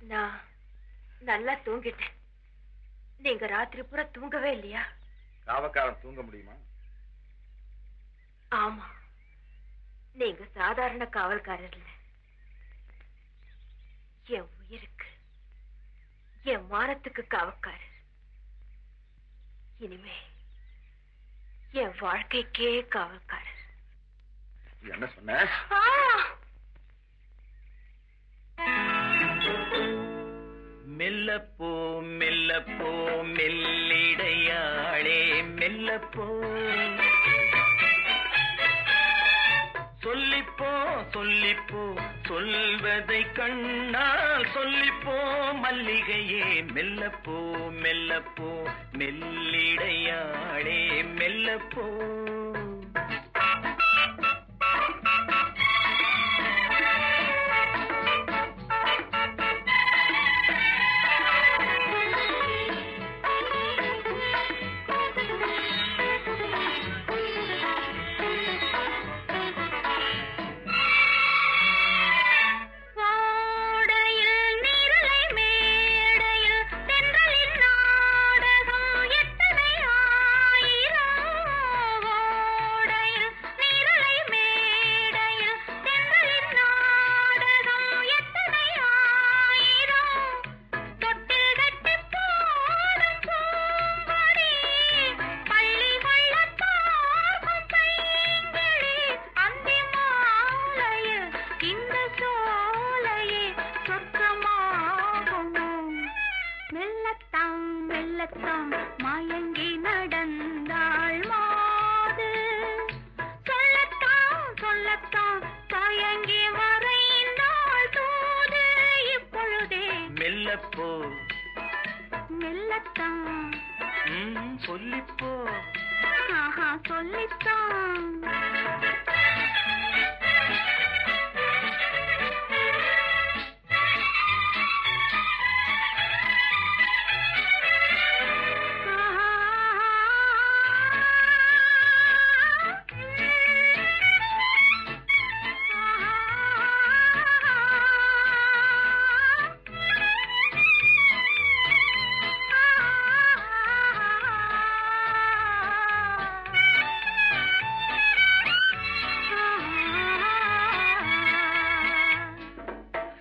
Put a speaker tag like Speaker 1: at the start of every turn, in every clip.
Speaker 1: நான் நல்லா தூங்கிட்டேன். நீங்க ராத்திரி பூரா தூங்கவே இல்லையா?
Speaker 2: காவக்காரன் தூங்க முடியுமா?
Speaker 1: ஆமா. நீங்க சாதாரண காவல்காரர் இல்ல. என் உயிருக்கு என் மானத்துக்கு காவல்காரர். இனிமே என் வாழ்க்கைக்கே காவல்காரர்.
Speaker 2: என்ன சொன்ன?
Speaker 3: போ மெல்லிடையாளே மெல்லப்போ. சொல்லிப்போ சொல்லிப்போ சொல்வதை கண்ணால் சொல்லிப்போ மல்லிகையே மெல்லப்போ மெல்லப்போ மெல்லிடையாளே மெல்லப்போ. மெல்லப்போ.
Speaker 4: மெல்லத்தான்.
Speaker 3: சொல்லிப்போ.
Speaker 4: ஆஹா சொல்லித்தான்.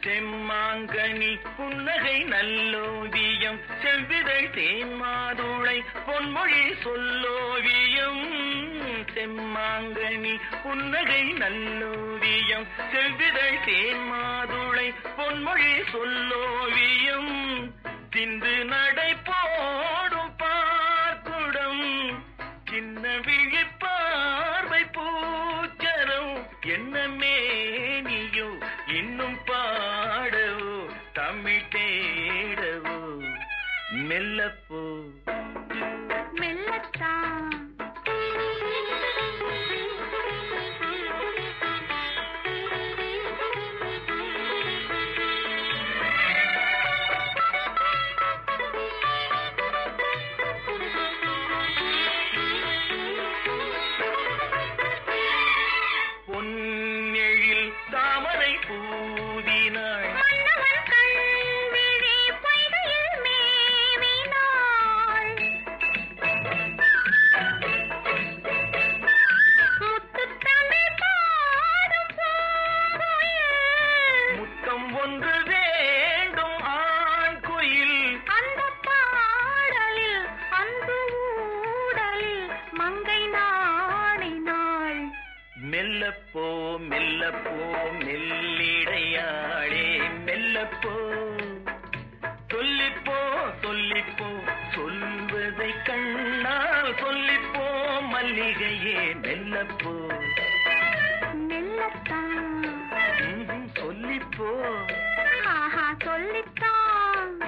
Speaker 3: செம்மாங்கனி புன்னகை நல்லோவியம் செவ்விதழ் தேன்மாதுளை பொன்மொழி சொல்லோவியம். செம்மாங்கனி புன்னகை நல்லோவியம் செவ்விதழ் தேன்மாதுளை பொன்மொழி சொல்லோவியம். திந்து நடை போடும் பார்க்குடம் சின்ன விழிப்பார்வை பூச்சரம் என்ன மேனியோ இன்னும் பாடவோ தமிழ் தேடவோ மெல்லப்போ. மெல்லப்போ மெல்லப்போ மெல்லிடையாளே மெல்லப்போ. சொல்லிப்போ சொல்லிப்போ சொல்வதை கண்ணால் சொல்லிப்போ மல்லிகையே மெல்லப்போ. சொல்லிப்போ.
Speaker 4: ஆஹா சொல்லித்தான்